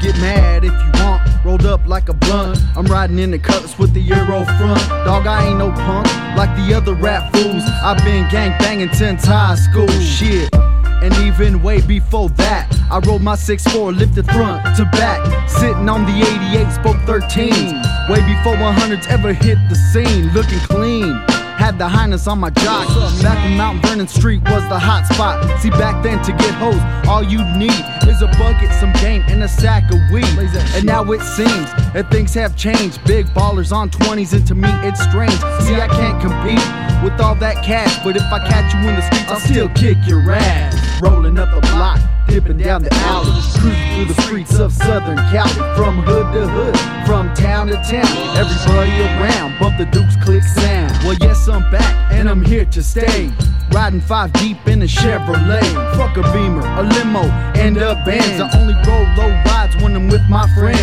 Get mad if you want. Rolled up like a blunt. I'm riding in the cups with the Euro front. Dog, I ain't no punk like the other rap fools. I've been gang banging since high school. Shit. And even way before that, I rolled my 6'4, lifted front to back. Sitting on the 88, spoke 13. Way before 100s ever hit the scene, looking clean. Had the highness on my jock. Back when Mount Vernon Street was the hot spot. See, back then to get hoes, all you need is a bucket, some game, and a sack of weed. And now it seems that things have changed. Big ballers on 20s, and to me it's strange. See, I can't compete with all that cash, but if I catch you in the streets, I'll still kick your ass. Rolling up a block, dipping down the alley, cruising through the streets of Southern Cali, from hood to hood, from town to town. Everybody around, bump the Dukes click sound. Well, yes, I'm back, and I'm here to stay. Riding five deep in a Chevrolet. Fuck a Beamer, a limo, and a Benz. I only roll low rides when I'm with my friends.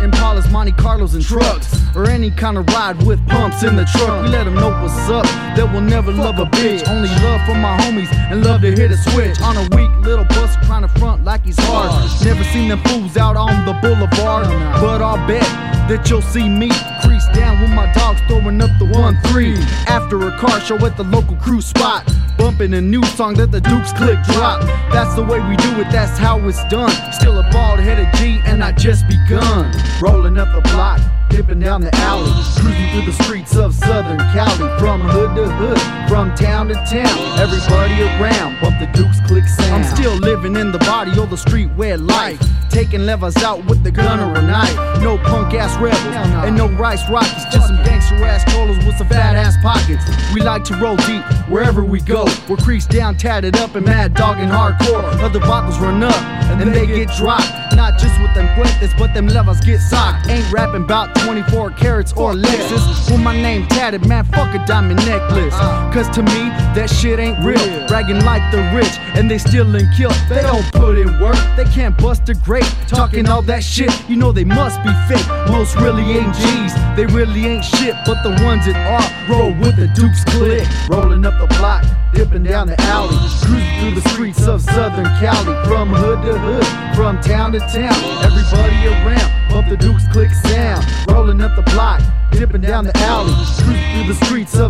Impalas, Monte Carlos, and trucks. Or any kind of ride with pumps in the truck. We let them know what's up. That will never love a bitch. Only love for my homies and love to hit a switch. On a weak little bus trying to front like he's hard. Never seen them fools out on the boulevard. But I'll bet that you'll see me crease down with my dogs throwing up the 1 3 after a car show at the local crew spot. Bumping a new song that the Dukes click drop. That's the way we do it, that's how it's done. Still a bald headed G, and I just begun. Rolling up the block, dipping down the alley, cruising through the streets of Southern Cali. From hood to hood, from town to town, everybody around, bump the Dukes click sound. I'm still living in the body of the street where life. Taking levers out with the gun or a knife. No punk ass rebels and no rice rockets. Just some gangster ass cholos with some fat ass pockets. We like to roll deep wherever we go. We're creased down, tatted up, and mad dog and hardcore. Other bottles run up and then they get dropped. Not just with them cuentes, but them levers get socked. Ain't rapping about 24 carats or Lexus. With my name tatted, man, fuck a diamond necklace. Cause to me, that shit ain't real. Bragging like the rich, and they still and kill. They don't put in work, they can't bust a grape. Talking all that shit, you know they must be fake. Most really ain't G's, they really ain't shit. But the ones that are, roll with the Dukes click. Rolling up the block, dipping down the alley. Cruising through the streets of Southern Cali. From hood to hood, from town to town. Everybody around, bump the Dukes click sound. Rolling up the block, dipping down the alley. Cruising through the streets of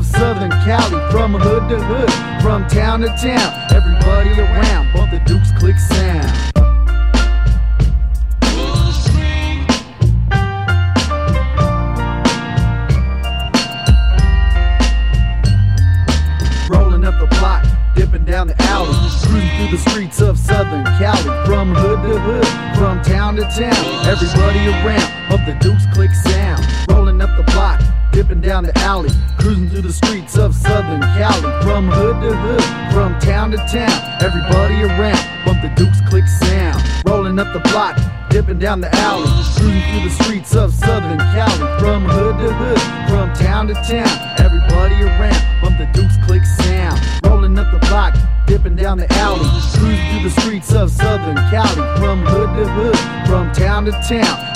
Cali. From hood to hood, from town to town. Everybody around, bump the Dukes click sound. rolling up the block, dipping down the alley, cruising through the streets of Southern Cali, from hood to hood, from town to town. Everybody around, up the Dukes click sound, rolling up the block, dipping down the alley, cruising through the streets of Southern Cali, from hood to hood, from town to town. Everybody around, bump the Dukes click sound, rolling up the block. Dipping down the alley, cruising through the streets of Southern Cali, from hood to hood, from town to town. Everybody around, bump the Dukes click sound, rolling up the block, dipping down the alley, cruising through the streets of Southern Cali, from hood to hood, from town to town.